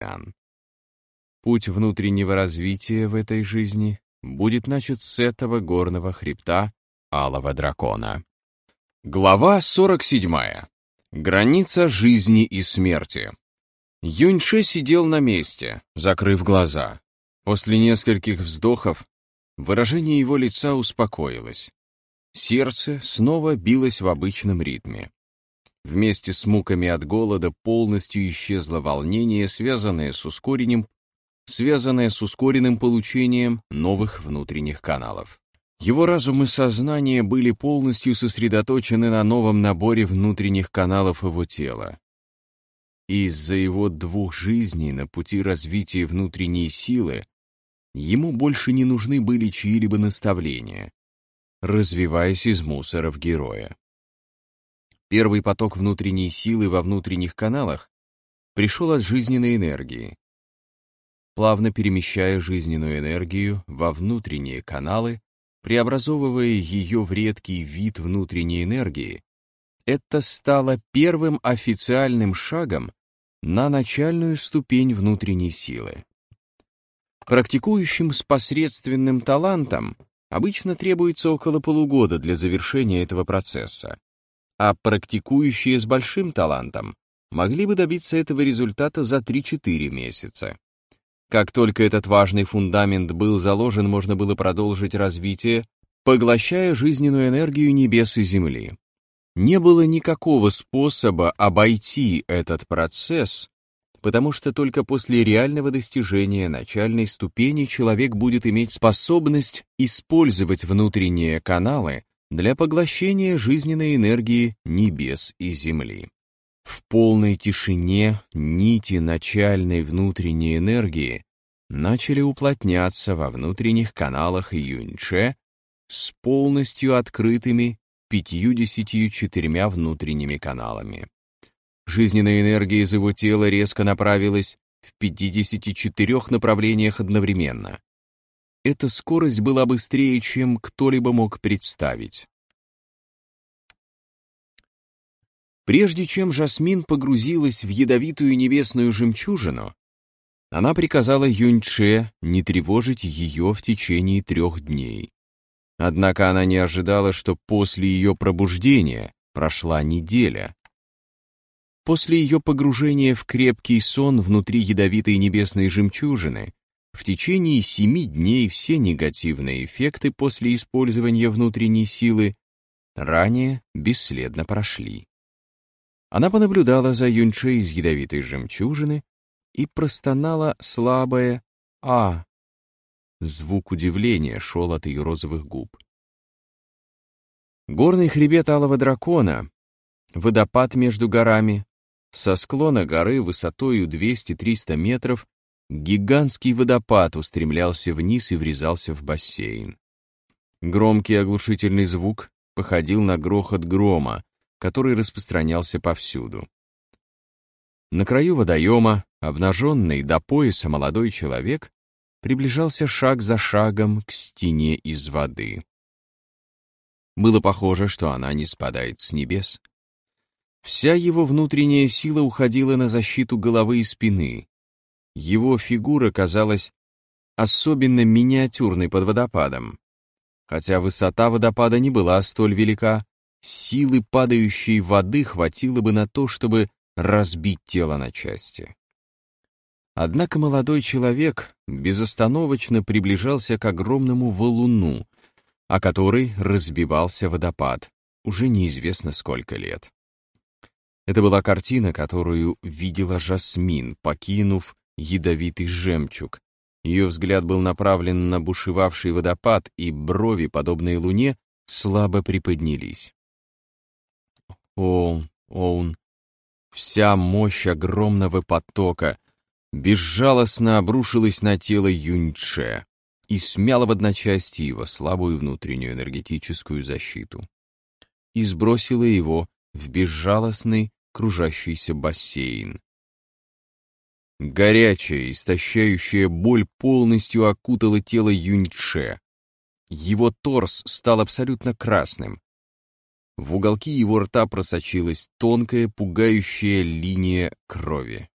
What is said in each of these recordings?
океан. Путь внутреннего развития в этой жизни будет начат с этого горного хребта Алого Дракона. Глава 47. Граница жизни и смерти. Юньше сидел на месте, закрыв глаза. После нескольких вздохов выражение его лица успокоилось. Сердце снова билось в обычном ритме. Вместе с муками от голода полностью исчезло волнение, связанное с ускорением, связанное с ускоренным получением новых внутренних каналов. Его разум и сознание были полностью сосредоточены на новом наборе внутренних каналов его тела. Из-за его двух жизней на пути развития внутренней силы ему больше не нужны были чьи-либо наставления, развиваясь из мусора в героя. Первый поток внутренней силы во внутренних каналах пришел от жизненной энергии. Плавно перемещая жизненную энергию во внутренние каналы, преобразовывая ее в редкий вид внутренней энергии, это стало первым официальным шагом на начальную ступень внутренней силы. Практикующим с посредственным талантом обычно требуется около полугода для завершения этого процесса а практикующие с большим талантом могли бы добиться этого результата за 3-4 месяца. Как только этот важный фундамент был заложен, можно было продолжить развитие, поглощая жизненную энергию небес и земли. Не было никакого способа обойти этот процесс, потому что только после реального достижения начальной ступени человек будет иметь способность использовать внутренние каналы для поглощения жизненной энергии небес и земли. В полной тишине нити начальной внутренней энергии начали уплотняться во внутренних каналах Юньче с полностью открытыми 54 внутренними каналами. Жизненная энергия из его тела резко направилась в 54 направлениях одновременно эта скорость была быстрее, чем кто-либо мог представить. Прежде чем Жасмин погрузилась в ядовитую небесную жемчужину, она приказала Юньче не тревожить ее в течение трех дней. Однако она не ожидала, что после ее пробуждения прошла неделя. После ее погружения в крепкий сон внутри ядовитой небесной жемчужины в течение семи дней все негативные эффекты после использования внутренней силы ранее бесследно прошли. Она понаблюдала за Юньче из ядовитой жемчужины и простонала слабое «А». Звук удивления шел от ее розовых губ. Горный хребет Алого Дракона, водопад между горами, со склона горы высотою 200-300 метров Гигантский водопад устремлялся вниз и врезался в бассейн. Громкий оглушительный звук походил на грохот грома, который распространялся повсюду. На краю водоема, обнаженный до пояса молодой человек, приближался шаг за шагом к стене из воды. Было похоже, что она не спадает с небес. Вся его внутренняя сила уходила на защиту головы и спины, его фигура казалась особенно миниатюрной под водопадом. Хотя высота водопада не была столь велика, силы падающей воды хватило бы на то, чтобы разбить тело на части. Однако молодой человек безостановочно приближался к огромному валуну, о который разбивался водопад, уже неизвестно сколько лет. Это была картина, которую видела Жасмин, покинув ядовитый жемчуг. Ее взгляд был направлен на бушевавший водопад, и брови, подобные луне, слабо приподнялись. О, он, вся мощь огромного потока безжалостно обрушилась на тело Юньче и смяла в одночасье его слабую внутреннюю энергетическую защиту и сбросила его в безжалостный кружащийся бассейн. Горячая, истощающая боль полностью окутала тело Юньче. Его торс стал абсолютно красным. В уголки его рта просочилась тонкая, пугающая линия крови.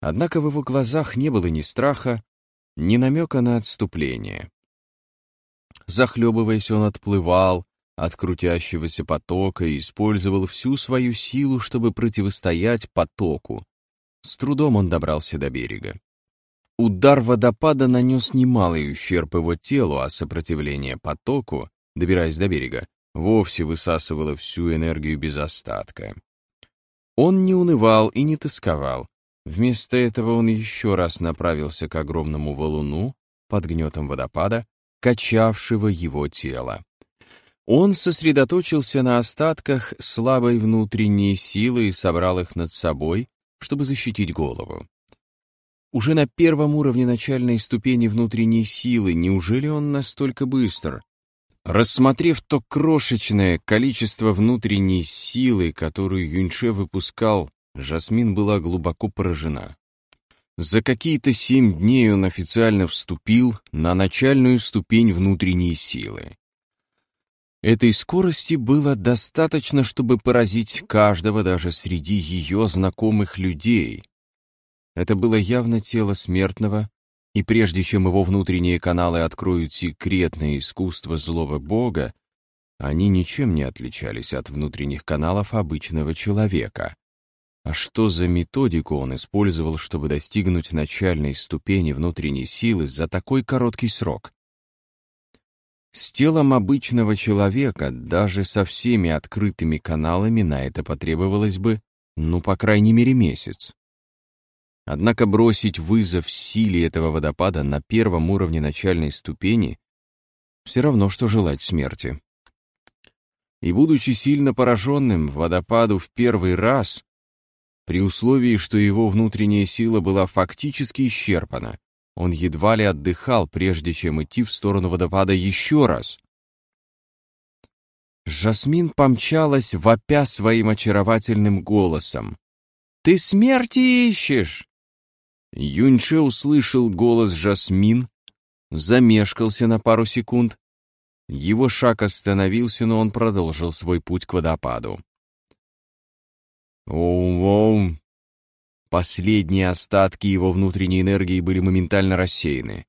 Однако в его глазах не было ни страха, ни намека на отступление. Захлебываясь, он отплывал от крутящегося потока и использовал всю свою силу, чтобы противостоять потоку. С трудом он добрался до берега. Удар водопада нанес немалый ущерб его телу, а сопротивление потоку, добираясь до берега, вовсе высасывало всю энергию без остатка. Он не унывал и не тосковал. Вместо этого он еще раз направился к огромному валуну под гнетом водопада, качавшего его тело. Он сосредоточился на остатках слабой внутренней силы и собрал их над собой, чтобы защитить голову. Уже на первом уровне начальной ступени внутренней силы, неужели он настолько быстр? Рассмотрев то крошечное количество внутренней силы, которую Юньше выпускал, Жасмин была глубоко поражена. За какие-то семь дней он официально вступил на начальную ступень внутренней силы. Этой скорости было достаточно, чтобы поразить каждого даже среди ее знакомых людей, это было явно тело смертного, и прежде чем его внутренние каналы откроют секретное искусство злого бога, они ничем не отличались от внутренних каналов обычного человека. А что за методику он использовал, чтобы достигнуть начальной ступени внутренней силы за такой короткий срок? С телом обычного человека, даже со всеми открытыми каналами, на это потребовалось бы, ну, по крайней мере, месяц. Однако бросить вызов силе этого водопада на первом уровне начальной ступени все равно, что желать смерти. И будучи сильно пораженным водопаду в первый раз, при условии, что его внутренняя сила была фактически исчерпана, он едва ли отдыхал, прежде чем идти в сторону водопада еще раз. Жасмин помчалась, вопя своим очаровательным голосом. «Ты смерти ищешь!» Юньше услышал голос Жасмин, замешкался на пару секунд. Его шаг остановился, но он продолжил свой путь к водопаду. Оу-оу. Последние остатки его внутренней энергии были моментально рассеяны.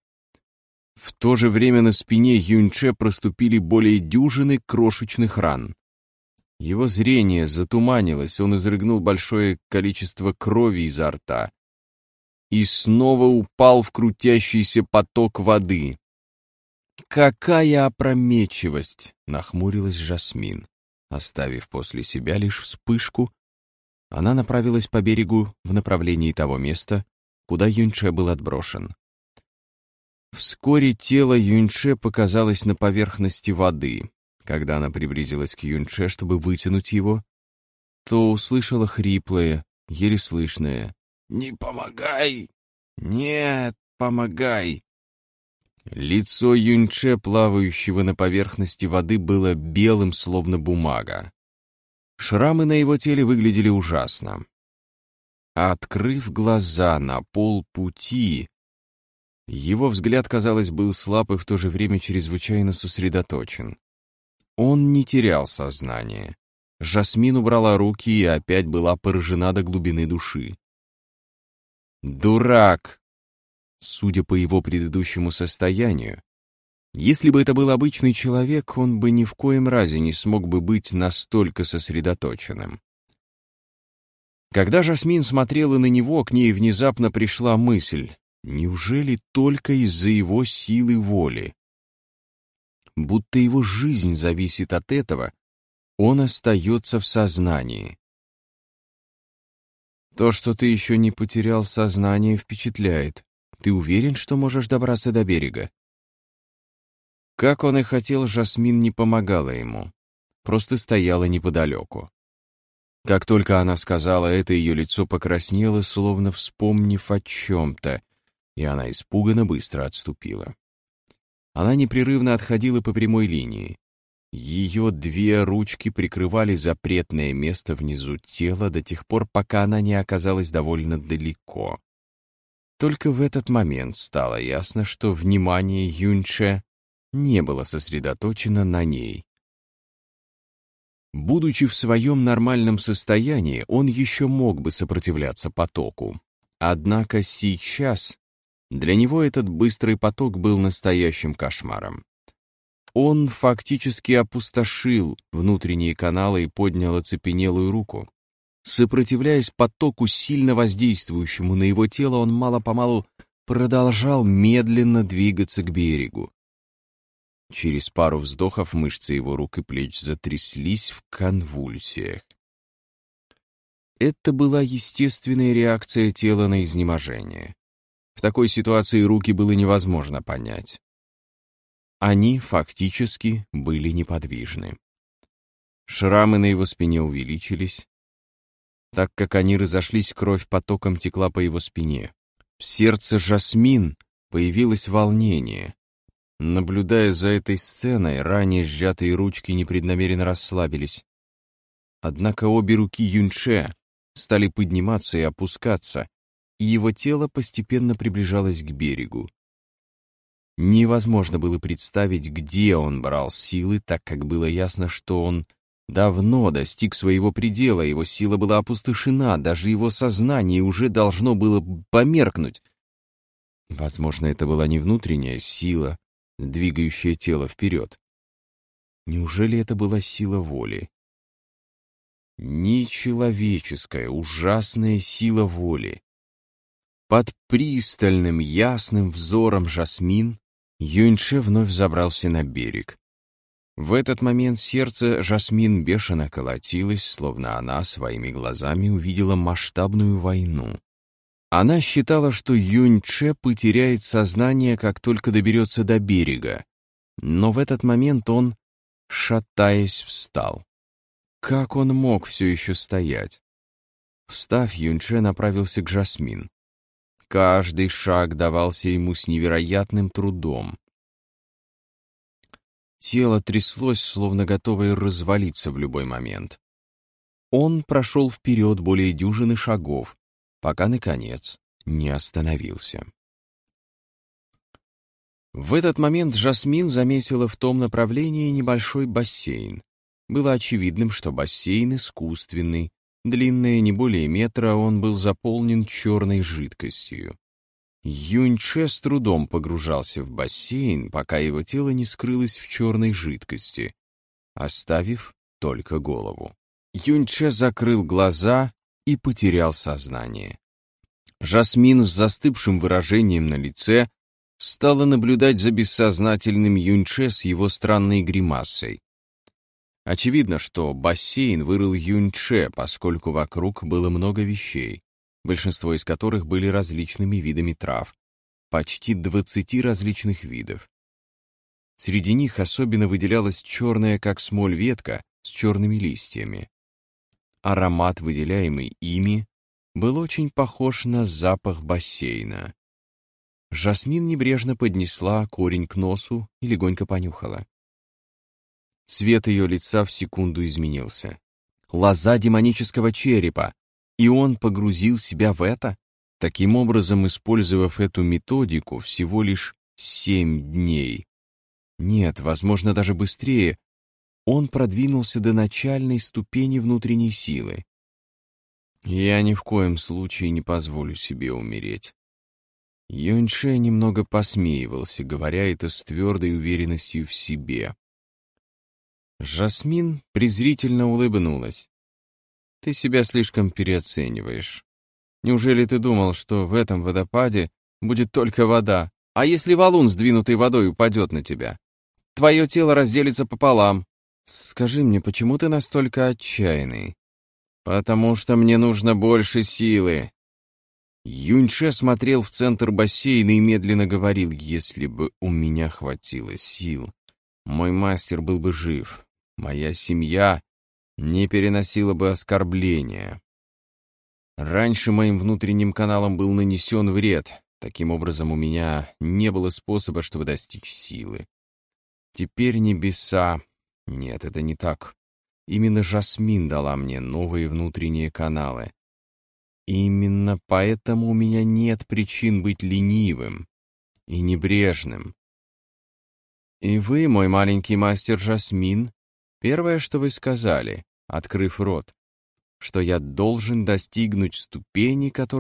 В то же время на спине Юньче проступили более дюжины крошечных ран. Его зрение затуманилось, он изрыгнул большое количество крови изо рта и снова упал в крутящийся поток воды. «Какая опрометчивость!» — нахмурилась Жасмин. Оставив после себя лишь вспышку, она направилась по берегу в направлении того места, куда Юньше был отброшен. Вскоре тело Юньше показалось на поверхности воды. Когда она приблизилась к Юньше, чтобы вытянуть его, то услышала хриплое, еле слышное «Не помогай! Нет, помогай!» Лицо Юньче, плавающего на поверхности воды, было белым, словно бумага. Шрамы на его теле выглядели ужасно. Открыв глаза на полпути, его взгляд, казалось, был слаб и в то же время чрезвычайно сосредоточен. Он не терял сознание. Жасмин убрала руки и опять была поражена до глубины души. Дурак! Судя по его предыдущему состоянию, если бы это был обычный человек, он бы ни в коем разе не смог бы быть настолько сосредоточенным. Когда Жасмин смотрела на него, к ней внезапно пришла мысль, неужели только из-за его силы воли? Будто его жизнь зависит от этого, он остается в сознании. То, что ты еще не потерял сознание, впечатляет. Ты уверен, что можешь добраться до берега? Как он и хотел, Жасмин не помогала ему. Просто стояла неподалеку. Как только она сказала это, ее лицо покраснело, словно вспомнив о чем-то, и она испуганно быстро отступила. Она непрерывно отходила по прямой линии. Ее две ручки прикрывали запретное место внизу тела до тех пор, пока она не оказалась довольно далеко. Только в этот момент стало ясно, что внимание Юньше не было сосредоточено на ней. Будучи в своем нормальном состоянии, он еще мог бы сопротивляться потоку. Однако сейчас для него этот быстрый поток был настоящим кошмаром. Он фактически опустошил внутренние каналы и поднял оцепенелую руку. Сопротивляясь потоку, сильно воздействующему на его тело, он мало-помалу продолжал медленно двигаться к берегу. Через пару вздохов мышцы его рук и плеч затряслись в конвульсиях. Это была естественная реакция тела на изнеможение. В такой ситуации руки было невозможно понять. Они фактически были неподвижны. Шрамы на его спине увеличились. Так как они разошлись, кровь потоком текла по его спине. В сердце Жасмин появилось волнение. Наблюдая за этой сценой, ранее сжатые ручки непреднамеренно расслабились. Однако обе руки Юньше стали подниматься и опускаться, и его тело постепенно приближалось к берегу. Невозможно было представить, где он брал силы, так как было ясно, что он давно достиг своего предела, его сила была опустошена, даже его сознание уже должно было померкнуть. Возможно, это была не внутренняя сила, двигающая тело вперед. Неужели это была сила воли? Нечеловеческая, ужасная сила воли. Под пристальным, ясным взором Жасмин Юньше вновь забрался на берег. В этот момент сердце Жасмин бешено колотилось, словно она своими глазами увидела масштабную войну. Она считала, что Юньче потеряет сознание, как только доберется до берега. Но в этот момент он, шатаясь, встал. Как он мог все еще стоять? Встав, Юньче направился к Жасмин. Каждый шаг давался ему с невероятным трудом. Тело тряслось, словно готовое развалиться в любой момент. Он прошел вперед более дюжины шагов, пока, наконец, не остановился. В этот момент Жасмин заметила в том направлении небольшой бассейн. Было очевидным, что бассейн искусственный, Длинное не более метра, он был заполнен черной жидкостью. Юньче с трудом погружался в бассейн, пока его тело не скрылось в черной жидкости, оставив только голову. Юньче закрыл глаза и потерял сознание. Жасмин с застывшим выражением на лице стала наблюдать за бессознательным Юньче с его странной гримасой. Очевидно, что бассейн вырыл Юньче, поскольку вокруг было много вещей, большинство из которых были различными видами трав, почти 20 различных видов. Среди них особенно выделялась черная, как смоль, ветка с черными листьями. Аромат, выделяемый ими, был очень похож на запах бассейна. Жасмин небрежно поднесла корень к носу и легонько понюхала. Цвет ее лица в секунду изменился. Лоза демонического черепа. И он погрузил себя в это? Таким образом, использовав эту методику всего лишь семь дней. Нет, возможно, даже быстрее. Он продвинулся до начальной ступени внутренней силы. Я ни в коем случае не позволю себе умереть. Юньше немного посмеивался, говоря это с твердой уверенностью в себе. Жасмин презрительно улыбнулась. «Ты себя слишком переоцениваешь. Неужели ты думал, что в этом водопаде будет только вода? А если валун, сдвинутый водой, упадет на тебя? Твое тело разделится пополам. Скажи мне, почему ты настолько отчаянный? Потому что мне нужно больше силы». Юньше смотрел в центр бассейна и медленно говорил, «Если бы у меня хватило сил, мой мастер был бы жив, моя семья не переносила бы оскорбления. Раньше моим внутренним каналам был нанесен вред, таким образом у меня не было способа, чтобы достичь силы. Теперь небеса... Нет, это не так. Именно Жасмин дала мне новые внутренние каналы. Именно поэтому у меня нет причин быть ленивым и небрежным. И вы, мой маленький мастер Жасмин, Первое, что вы сказали, открыв рот, что я должен достигнуть ступени, которая